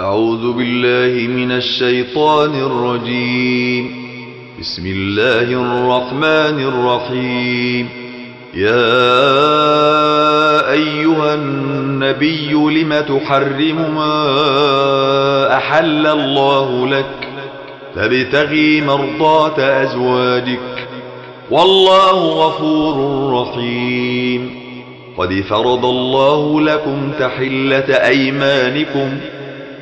أعوذ بالله من الشيطان الرجيم. بسم الله الرحمن الرحيم. يا أيها النبي لم تحرم ما أحل الله لك؟ تبتغي مرضات أزواجك. والله غفور رحيم. قد فرض الله لكم تحلة أيمانكم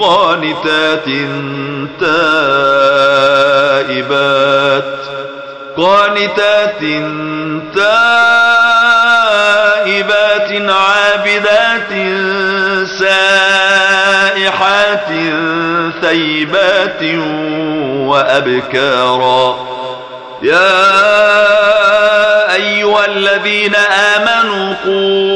قانتات تائبات قانتات تائبات عابدات سائحات ثيبات وأبكارا. يا أيها الذين آمنوا قوا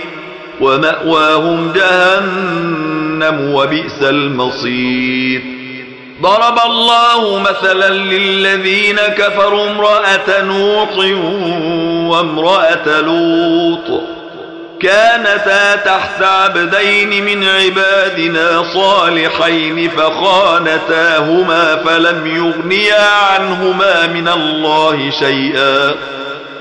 ومأواهم جهنم وبئس المصير. ضرب الله مثلا للذين كفروا امرأة نوح وامرأة لوط. كانتا تحت عبدين من عبادنا صالحين فخانتاهما فلم يغنيا عنهما من الله شيئا.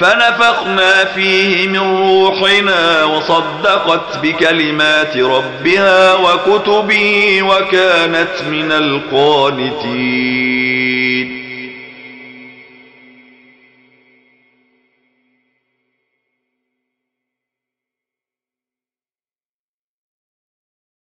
فنفخنا فيه من روحنا وصدقت بكلمات ربها وكتبه وكانت من القانتين.